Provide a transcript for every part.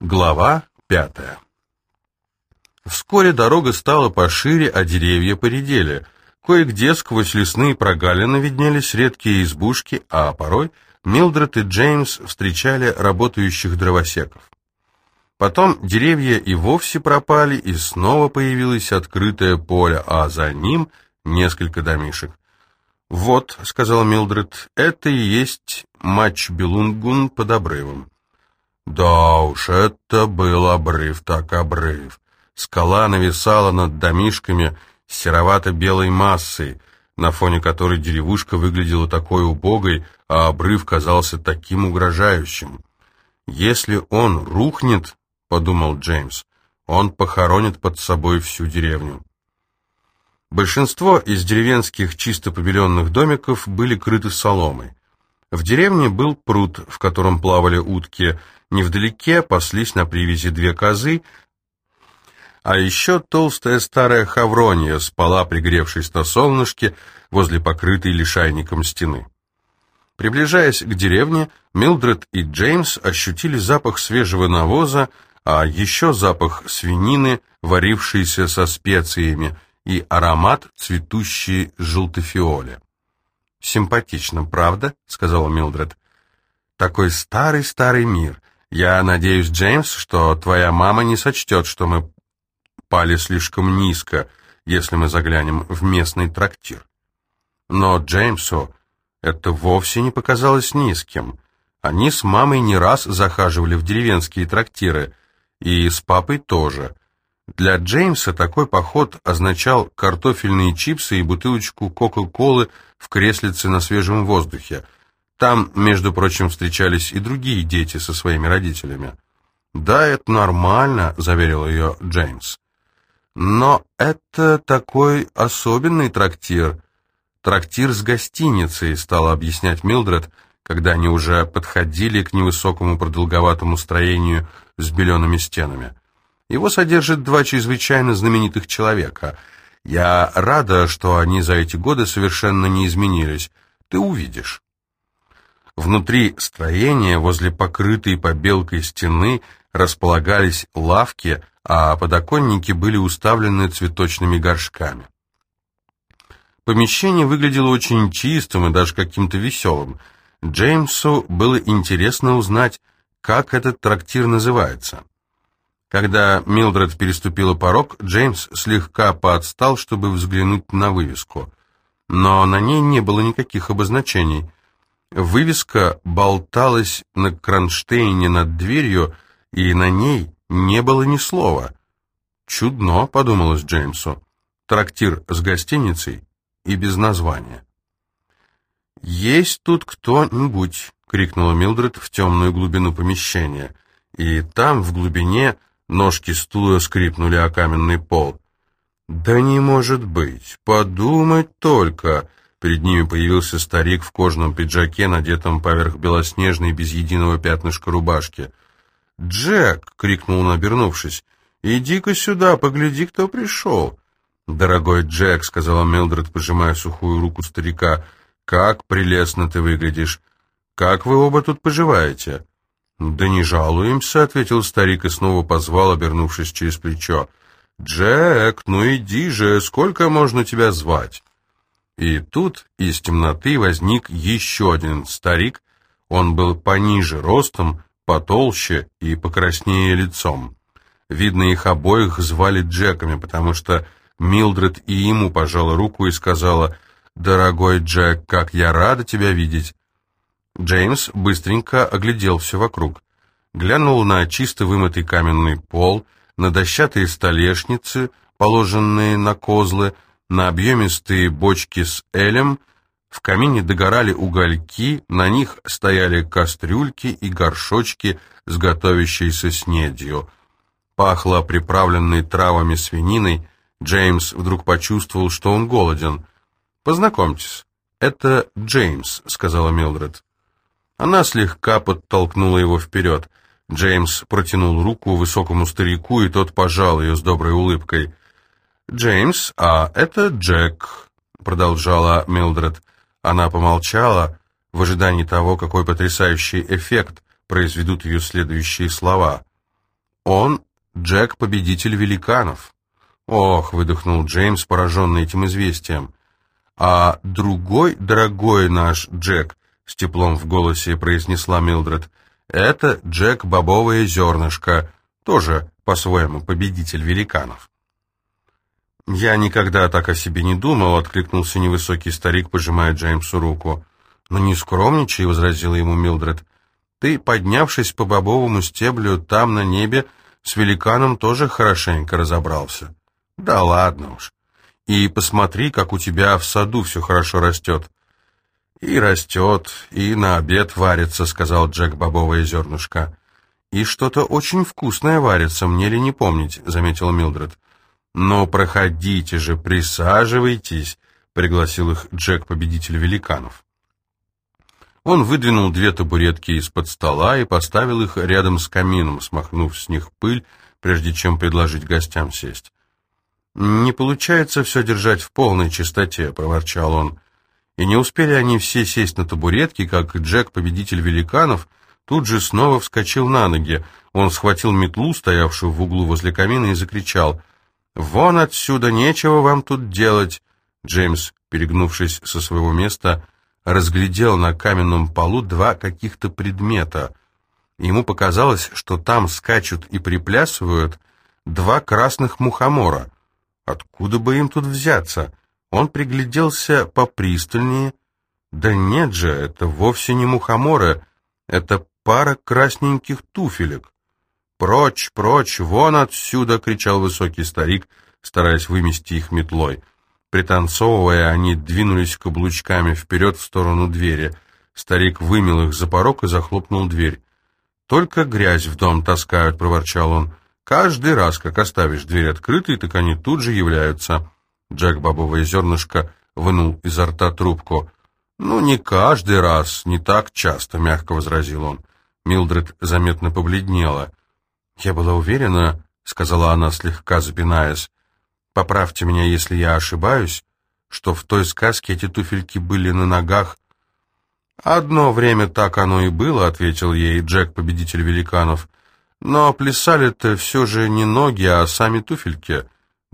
Глава пятая Вскоре дорога стала пошире, а деревья поредели. Кое-где сквозь лесные прогалины виднелись редкие избушки, а порой Милдред и Джеймс встречали работающих дровосеков. Потом деревья и вовсе пропали, и снова появилось открытое поле, а за ним несколько домишек. «Вот», — сказал Милдред, — «это и есть матч Белунгун под обрывом». Да уж, это был обрыв так обрыв. Скала нависала над домишками серовато-белой массой, на фоне которой деревушка выглядела такой убогой, а обрыв казался таким угрожающим. «Если он рухнет, — подумал Джеймс, — он похоронит под собой всю деревню». Большинство из деревенских чисто побеленных домиков были крыты соломой. В деревне был пруд, в котором плавали утки, невдалеке паслись на привязи две козы, а еще толстая старая хавронья спала, пригревшись на солнышке, возле покрытой лишайником стены. Приближаясь к деревне, Милдред и Джеймс ощутили запах свежего навоза, а еще запах свинины, варившейся со специями, и аромат цветущей желтофиоли. «Симпатично, правда?» — сказала Милдред. «Такой старый-старый мир. Я надеюсь, Джеймс, что твоя мама не сочтет, что мы пали слишком низко, если мы заглянем в местный трактир». Но Джеймсу это вовсе не показалось низким. Они с мамой не раз захаживали в деревенские трактиры, и с папой тоже. Для Джеймса такой поход означал картофельные чипсы и бутылочку Кока-Колы в креслице на свежем воздухе. Там, между прочим, встречались и другие дети со своими родителями. «Да, это нормально», — заверил ее Джеймс. «Но это такой особенный трактир. Трактир с гостиницей», — стала объяснять Милдред, когда они уже подходили к невысокому продолговатому строению с белеными стенами. Его содержит два чрезвычайно знаменитых человека. Я рада, что они за эти годы совершенно не изменились. Ты увидишь. Внутри строения, возле покрытой побелкой стены, располагались лавки, а подоконники были уставлены цветочными горшками. Помещение выглядело очень чистым и даже каким-то веселым. Джеймсу было интересно узнать, как этот трактир называется. Когда Милдред переступила порог, Джеймс слегка поотстал, чтобы взглянуть на вывеску. Но на ней не было никаких обозначений. Вывеска болталась на кронштейне над дверью, и на ней не было ни слова. «Чудно», — подумалось Джеймсу, — «трактир с гостиницей и без названия». «Есть тут кто-нибудь?» — крикнула Милдред в темную глубину помещения. И там, в глубине, Ножки стула скрипнули о каменный пол. «Да не может быть! Подумать только!» Перед ними появился старик в кожаном пиджаке, надетом поверх белоснежной без единого пятнышка рубашки. «Джек!» — крикнул он, обернувшись. «Иди-ка сюда, погляди, кто пришел!» «Дорогой Джек!» — сказала Милдред, пожимая сухую руку старика. «Как прелестно ты выглядишь! Как вы оба тут поживаете?» «Да не жалуемся», — ответил старик и снова позвал, обернувшись через плечо. «Джек, ну иди же, сколько можно тебя звать?» И тут из темноты возник еще один старик. Он был пониже ростом, потолще и покраснее лицом. Видно, их обоих звали Джеками, потому что Милдред и ему пожала руку и сказала, «Дорогой Джек, как я рада тебя видеть!» Джеймс быстренько оглядел все вокруг. Глянул на чисто вымытый каменный пол, на дощатые столешницы, положенные на козлы, на объемистые бочки с элем, в камине догорали угольки, на них стояли кастрюльки и горшочки с готовящейся снедью. Пахло приправленной травами свининой, Джеймс вдруг почувствовал, что он голоден. «Познакомьтесь, это Джеймс», — сказала Милдред. Она слегка подтолкнула его вперед. Джеймс протянул руку высокому старику, и тот пожал ее с доброй улыбкой. «Джеймс, а это Джек», — продолжала Милдред. Она помолчала в ожидании того, какой потрясающий эффект произведут ее следующие слова. Он Джек, победитель великанов. Ох, выдохнул Джеймс, пораженный этим известием. А другой дорогой наш Джек, с теплом в голосе произнесла Милдред, это Джек Бобовое зернышко, тоже по-своему победитель великанов. «Я никогда так о себе не думал», — откликнулся невысокий старик, пожимая Джеймсу руку. «Но не скромничай», — возразила ему Милдред. «Ты, поднявшись по бобовому стеблю там, на небе, с великаном тоже хорошенько разобрался». «Да ладно уж. И посмотри, как у тебя в саду все хорошо растет». «И растет, и на обед варится», — сказал Джек бобовое зернышко. «И что-то очень вкусное варится, мне ли не помнить», — заметил Милдред. «Но проходите же, присаживайтесь», — пригласил их Джек, победитель великанов. Он выдвинул две табуретки из-под стола и поставил их рядом с камином, смахнув с них пыль, прежде чем предложить гостям сесть. «Не получается все держать в полной чистоте», — проворчал он. И не успели они все сесть на табуретки, как Джек, победитель великанов, тут же снова вскочил на ноги. Он схватил метлу, стоявшую в углу возле камина, и закричал «Вон отсюда, нечего вам тут делать!» Джеймс, перегнувшись со своего места, разглядел на каменном полу два каких-то предмета. Ему показалось, что там скачут и приплясывают два красных мухомора. Откуда бы им тут взяться? Он пригляделся попристальнее. Да нет же, это вовсе не мухоморы, это пара красненьких туфелек. «Прочь, прочь, вон отсюда!» — кричал высокий старик, стараясь вымести их метлой. Пританцовывая, они двинулись каблучками вперед в сторону двери. Старик вымел их за порог и захлопнул дверь. «Только грязь в дом таскают», — проворчал он. «Каждый раз, как оставишь дверь открытой, так они тут же являются». Джек бобовое зернышко вынул изо рта трубку. «Ну, не каждый раз, не так часто», — мягко возразил он. Милдред заметно побледнела. «Я была уверена», — сказала она, слегка запинаясь, Поправьте меня, если я ошибаюсь, что в той сказке эти туфельки были на ногах. «Одно время так оно и было», — ответил ей Джек, победитель великанов. «Но плясали-то все же не ноги, а сами туфельки».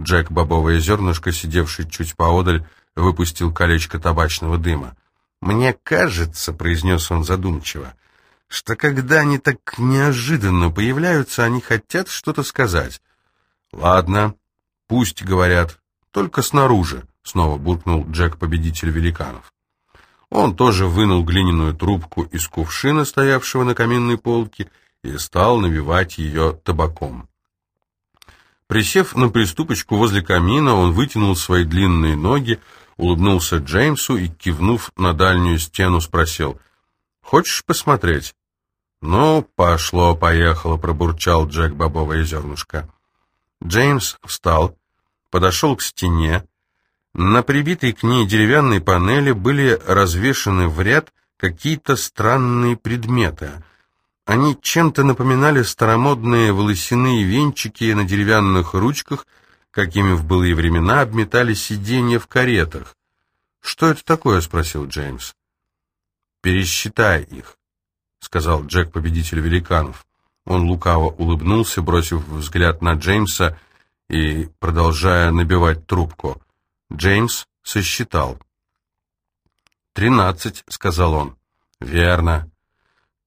Джек, бобовое зернышко, сидевший чуть поодаль, выпустил колечко табачного дыма. «Мне кажется», — произнес он задумчиво, — «что когда они так неожиданно появляются, они хотят что-то сказать». «Ладно», «Пусть, — говорят, — только снаружи», — снова буркнул Джек, победитель великанов. Он тоже вынул глиняную трубку из кувшина, стоявшего на каминной полке, и стал набивать ее табаком. Присев на приступочку возле камина, он вытянул свои длинные ноги, улыбнулся Джеймсу и, кивнув на дальнюю стену, спросил, «Хочешь посмотреть?» «Ну, пошло-поехало», — пробурчал Джек бобовое зернышко. Джеймс встал, подошел к стене. На прибитой к ней деревянной панели были развешаны в ряд какие-то странные предметы. Они чем-то напоминали старомодные волосяные венчики на деревянных ручках, какими в былые времена обметали сиденья в каретах. «Что это такое?» — спросил Джеймс. «Пересчитай их», — сказал Джек, победитель великанов. Он лукаво улыбнулся, бросив взгляд на Джеймса и продолжая набивать трубку. Джеймс сосчитал. «Тринадцать», — сказал он. «Верно».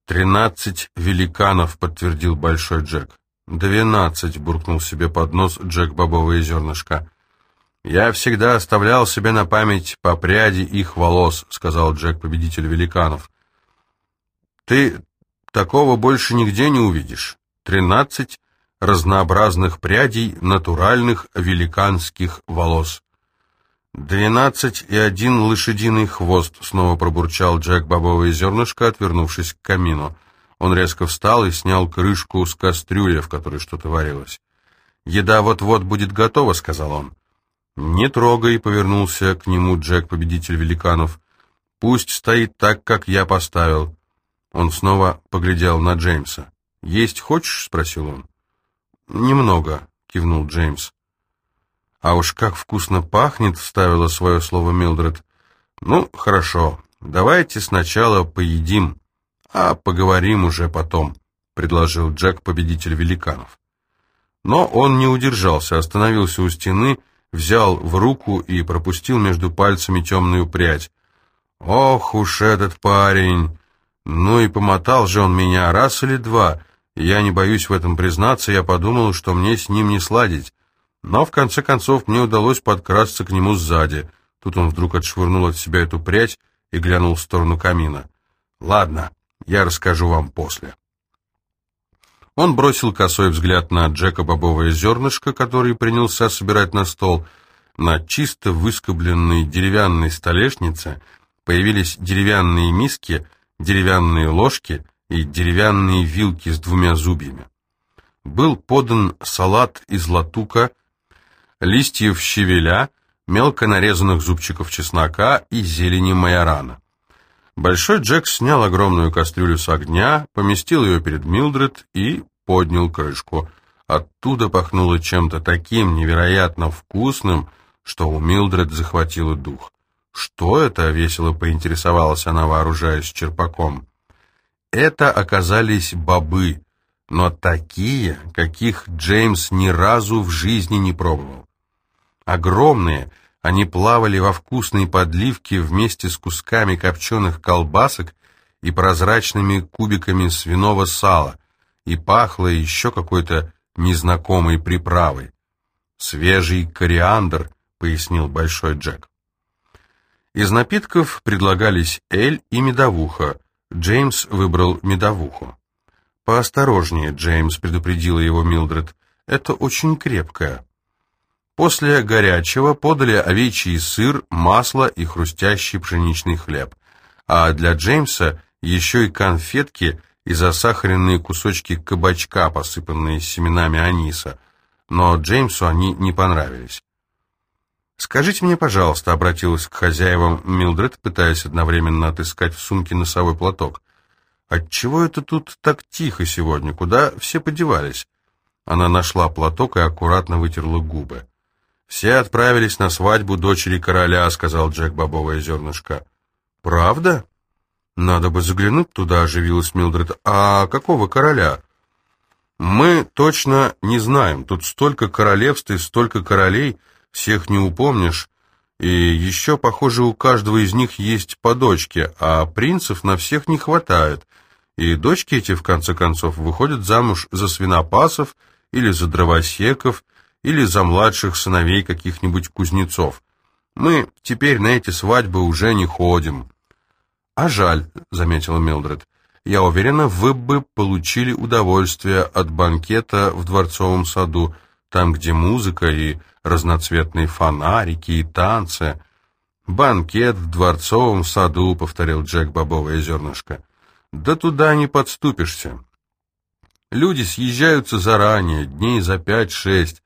«Тринадцать великанов», — подтвердил Большой Джек. «Двенадцать», — буркнул себе под нос Джек Бобовое зернышко. «Я всегда оставлял себе на память по пряди их волос», — сказал Джек, победитель великанов. «Ты Такого больше нигде не увидишь. Тринадцать разнообразных прядей натуральных великанских волос. «Двенадцать и один лошадиный хвост», — снова пробурчал Джек бобовое зернышко, отвернувшись к камину. Он резко встал и снял крышку с кастрюли, в которой что-то варилось. «Еда вот-вот будет готова», — сказал он. «Не трогай», — повернулся к нему Джек, победитель великанов. «Пусть стоит так, как я поставил. Он снова поглядел на Джеймса. «Есть хочешь?» — спросил он. «Немного», — кивнул Джеймс. «А уж как вкусно пахнет!» — вставила свое слово Милдред. «Ну, хорошо. Давайте сначала поедим, а поговорим уже потом», — предложил Джек, победитель великанов. Но он не удержался, остановился у стены, взял в руку и пропустил между пальцами темную прядь. «Ох уж этот парень! Ну и помотал же он меня раз или два. Я не боюсь в этом признаться, я подумал, что мне с ним не сладить. Но в конце концов мне удалось подкрасться к нему сзади. Тут он вдруг отшвырнул от себя эту прядь и глянул в сторону камина. «Ладно, я расскажу вам после». Он бросил косой взгляд на Джека бобовое зернышко, который принялся собирать на стол. На чисто выскобленной деревянной столешнице появились деревянные миски, деревянные ложки и деревянные вилки с двумя зубьями. Был подан салат из латука, листьев щавеля, мелко нарезанных зубчиков чеснока и зелени майорана. Большой Джек снял огромную кастрюлю с огня, поместил ее перед Милдред и поднял крышку. Оттуда пахнуло чем-то таким невероятно вкусным, что у Милдред захватило дух. «Что это?» — весело поинтересовалась она, вооружаясь черпаком. Это оказались бобы, но такие, каких Джеймс ни разу в жизни не пробовал. Огромные, они плавали во вкусной подливке вместе с кусками копченых колбасок и прозрачными кубиками свиного сала, и пахло еще какой-то незнакомой приправой. «Свежий кориандр», — пояснил Большой Джек. Из напитков предлагались эль и медовуха. Джеймс выбрал медовуху. «Поосторожнее, Джеймс», — предупредила его Милдред. «Это очень крепкое». После горячего подали овечий сыр, масло и хрустящий пшеничный хлеб. А для Джеймса еще и конфетки и засахаренные кусочки кабачка, посыпанные семенами аниса. Но Джеймсу они не понравились. «Скажите мне, пожалуйста», — обратилась к хозяевам Милдред, пытаясь одновременно отыскать в сумке носовой платок. «Отчего это тут так тихо сегодня? Куда все подевались?» Она нашла платок и аккуратно вытерла губы. «Все отправились на свадьбу дочери короля», — сказал Джек бобовое зернышко. «Правда?» «Надо бы заглянуть туда», — оживилась Милдред. «А какого короля?» «Мы точно не знаем. Тут столько королевств и столько королей, всех не упомнишь. И еще, похоже, у каждого из них есть по дочке, а принцев на всех не хватает. И дочки эти, в конце концов, выходят замуж за свинопасов или за дровосеков, или за младших сыновей каких-нибудь кузнецов. Мы теперь на эти свадьбы уже не ходим. А жаль, заметила Милдред. Я уверена, вы бы получили удовольствие от банкета в дворцовом саду, там, где музыка и разноцветные фонарики и танцы. «Банкет в дворцовом саду», — повторил Джек бобовое зернышко. «Да туда не подступишься. Люди съезжаются заранее, дней за пять-шесть,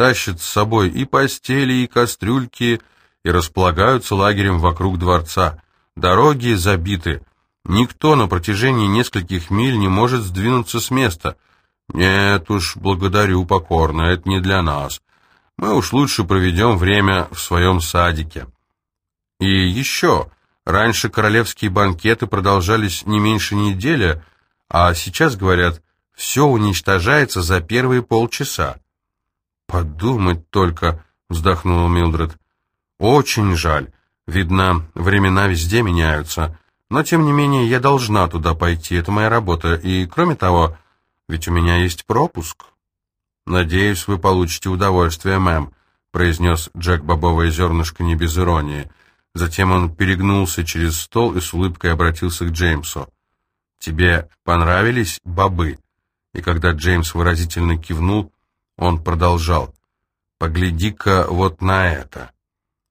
тащат с собой и постели, и кастрюльки, и располагаются лагерем вокруг дворца. Дороги забиты. Никто на протяжении нескольких миль не может сдвинуться с места. Нет уж, благодарю покорно, это не для нас. Мы уж лучше проведем время в своем садике. И еще, раньше королевские банкеты продолжались не меньше недели, а сейчас, говорят, все уничтожается за первые полчаса. «Подумать только», — вздохнула Милдред. «Очень жаль. Видно, времена везде меняются. Но, тем не менее, я должна туда пойти. Это моя работа. И, кроме того, ведь у меня есть пропуск». «Надеюсь, вы получите удовольствие, мэм», — произнес Джек бобовое зернышко не без иронии. Затем он перегнулся через стол и с улыбкой обратился к Джеймсу. «Тебе понравились бобы?» И когда Джеймс выразительно кивнул, он продолжал. «Погляди-ка вот на это».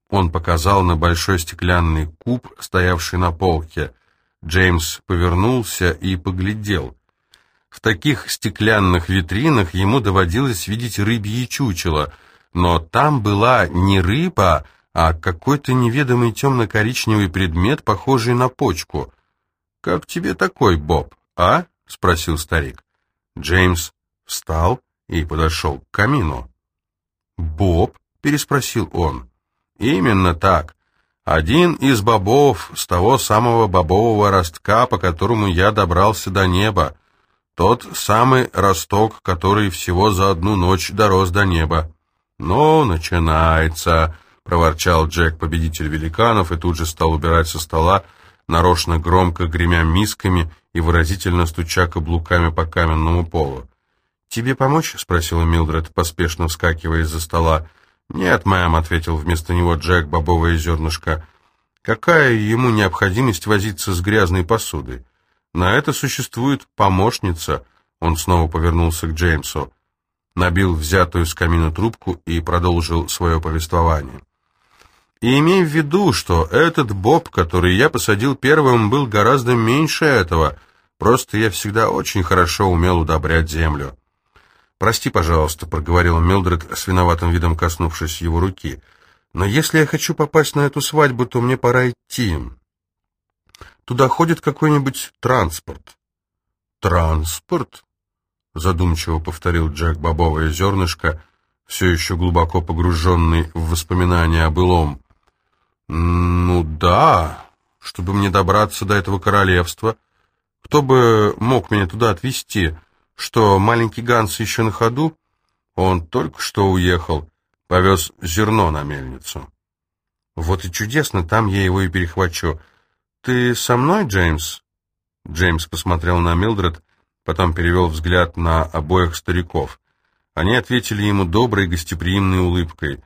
Он показал на большой стеклянный куб, стоявший на полке. Джеймс повернулся и поглядел. В таких стеклянных витринах ему доводилось видеть рыбье чучело, но там была не рыба, а какой-то неведомый темно-коричневый предмет, похожий на почку. «Как тебе такой, Боб, а?» — спросил старик. Джеймс встал и подошел к камину. «Боб?» — переспросил он. «Именно так. Один из бобов с того самого бобового ростка, по которому я добрался до неба. Тот самый росток, который всего за одну ночь дорос до неба. «Ну, начинается», — проворчал Джек, победитель великанов, и тут же стал убирать со стола, нарочно громко гремя мисками и выразительно стуча каблуками по каменному полу. «Тебе помочь?» — спросила Милдред, поспешно вскакивая из-за стола. «Нет, мэм», — ответил вместо него Джек, бобовое зернышко. «Какая ему необходимость возиться с грязной посудой? На это существует помощница». Он снова повернулся к Джеймсу, набил взятую с камина трубку и продолжил свое повествование. И имей в виду, что этот боб, который я посадил первым, был гораздо меньше этого. Просто я всегда очень хорошо умел удобрять землю. «Прости, пожалуйста», — проговорила Милдред с виноватым видом коснувшись его руки. «Но если я хочу попасть на эту свадьбу, то мне пора идти. Туда ходит какой-нибудь транспорт». «Транспорт?» — задумчиво повторил Джек бобовое зернышко, все еще глубоко погруженный в воспоминания о былом. «Ну да, чтобы мне добраться до этого королевства. Кто бы мог меня туда отвезти?» Что, маленький Ганс еще на ходу? Он только что уехал, повез зерно на мельницу. Вот и чудесно, там я его и перехвачу. Ты со мной, Джеймс? Джеймс посмотрел на Милдред, потом перевел взгляд на обоих стариков. Они ответили ему доброй гостеприимной улыбкой.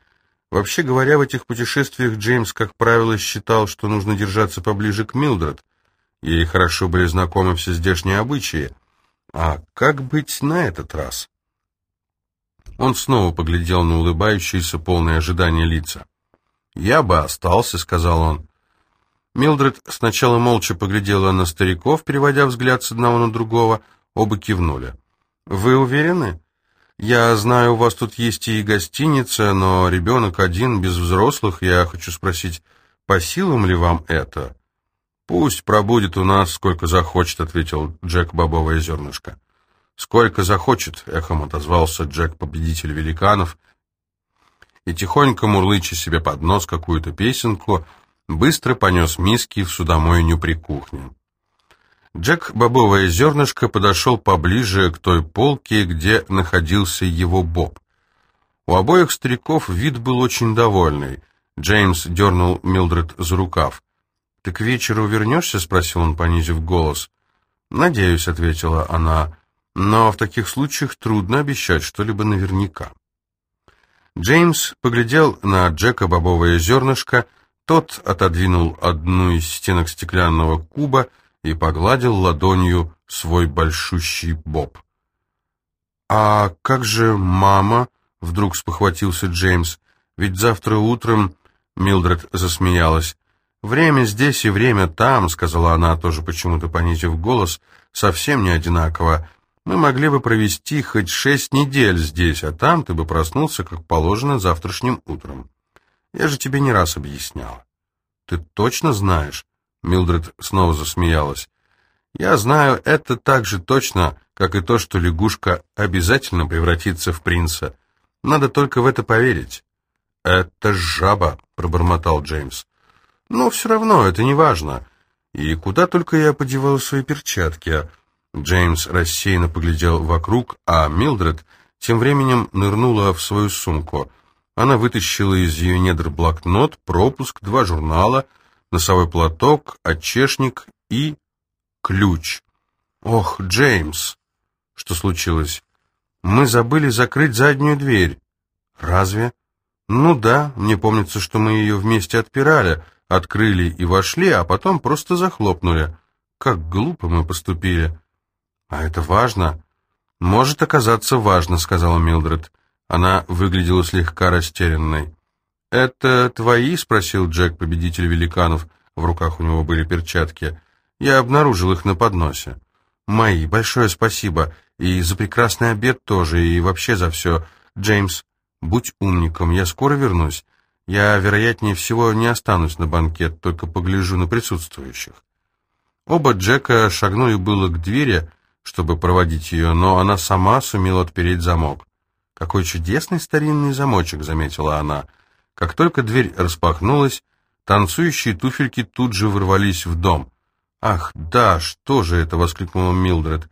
Вообще говоря, в этих путешествиях Джеймс, как правило, считал, что нужно держаться поближе к Милдред. Ей хорошо были знакомы все здешние обычаи. А как быть на этот раз? Он снова поглядел на улыбающиеся, полные ожидания лица. «Я бы остался», — сказал он. Милдред сначала молча поглядела на стариков, переводя взгляд с одного на другого. Оба кивнули. «Вы уверены? Я знаю, у вас тут есть и гостиница, но ребенок один, без взрослых. Я хочу спросить, по силам ли вам это?» «Пусть пробудет у нас, сколько захочет», — ответил Джек Бобовое зернышко. «Сколько захочет», — эхом отозвался Джек, победитель великанов, и тихонько мурлыча себе под нос какую-то песенку, быстро понес миски в судомойню при кухне. Джек Бобовое зернышко подошел поближе к той полке, где находился его Боб. У обоих стариков вид был очень довольный. Джеймс дернул Милдред за рукав. «Ты к вечеру вернешься?» — спросил он, понизив голос. «Надеюсь», — ответила она, — «но в таких случаях трудно обещать что-либо наверняка». Джеймс поглядел на Джека бобовое зернышко, тот отодвинул одну из стенок стеклянного куба и погладил ладонью свой большущий боб. «А как же мама?» — вдруг спохватился Джеймс. «Ведь завтра утром...» — Милдред засмеялась. «Время здесь и время там», — сказала она, тоже почему-то понизив голос, — «совсем не одинаково. Мы могли бы провести хоть шесть недель здесь, а там ты бы проснулся, как положено, завтрашним утром. Я же тебе не раз объясняла». «Ты точно знаешь?» — Милдред снова засмеялась. «Я знаю это так же точно, как и то, что лягушка обязательно превратится в принца. Надо только в это поверить». «Это жаба», — пробормотал Джеймс. Но все равно это не важно. И куда только я подевал свои перчатки. Джеймс рассеянно поглядел вокруг, а Милдред тем временем нырнула в свою сумку. Она вытащила из ее недр блокнот, пропуск, два журнала, носовой платок, отчешник и ключ. «Ох, Джеймс!» «Что случилось?» «Мы забыли закрыть заднюю дверь». «Разве?» «Ну да, мне помнится, что мы ее вместе отпирали открыли и вошли, а потом просто захлопнули. Как глупо мы поступили. А это важно? Может оказаться важно, сказала Милдред. Она выглядела слегка растерянной. «Это твои?» — спросил Джек, победитель великанов. В руках у него были перчатки. Я обнаружил их на подносе. «Мои. Большое спасибо. И за прекрасный обед тоже, и вообще за все. Джеймс, будь умником, я скоро вернусь. Я, вероятнее всего, не останусь на банкет, только погляжу на присутствующих. Оба Джека шагнули было к двери, чтобы проводить ее, но она сама сумела отпереть замок. «Какой чудесный старинный замочек», — заметила она. Как только дверь распахнулась, танцующие туфельки тут же ворвались в дом. «Ах, да, что же это?» — воскликнула Милдред.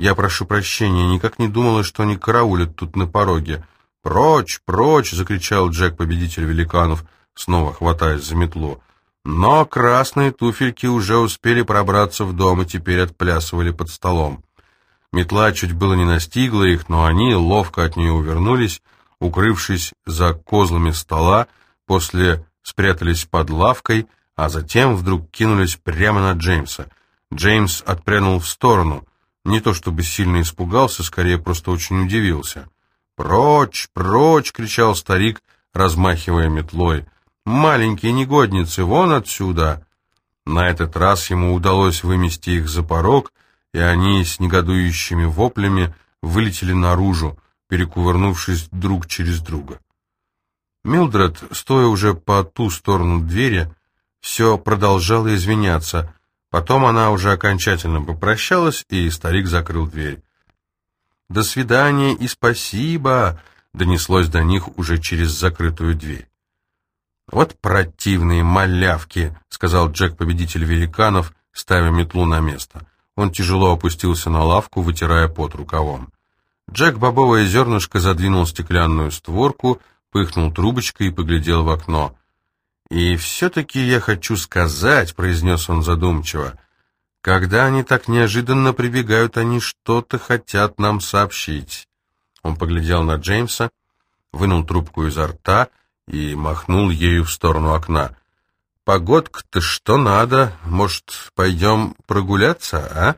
Я прошу прощения, никак не думала, что они караулят тут на пороге. «Прочь, прочь!» — закричал Джек, победитель великанов, снова хватаясь за метлу. Но красные туфельки уже успели пробраться в дом и теперь отплясывали под столом. Метла чуть было не настигла их, но они ловко от нее увернулись, укрывшись за козлами стола, после спрятались под лавкой, а затем вдруг кинулись прямо на Джеймса. Джеймс отпрянул в сторону. Не то чтобы сильно испугался, скорее просто очень удивился. «Прочь, прочь!» — кричал старик, размахивая метлой. «Маленькие негодницы, вон отсюда!» На этот раз ему удалось вымести их за порог, и они с негодующими воплями вылетели наружу, перекувырнувшись друг через друга. Милдред, стоя уже по ту сторону двери, все продолжала извиняться. Потом она уже окончательно попрощалась, и старик закрыл дверь. «До свидания и спасибо!» — донеслось до них уже через закрытую дверь. «Вот противные малявки!» — сказал Джек, победитель великанов, ставя метлу на место. Он тяжело опустился на лавку, вытирая пот рукавом. Джек бобовое зернышко задвинул стеклянную створку, пыхнул трубочкой и поглядел в окно. «И все-таки я хочу сказать», — произнес он задумчиво, — «когда они так неожиданно прибегают, они что-то хотят нам сообщить». Он поглядел на Джеймса, вынул трубку изо рта и махнул ею в сторону окна. «Погодка-то что надо? Может, пойдем прогуляться, а?»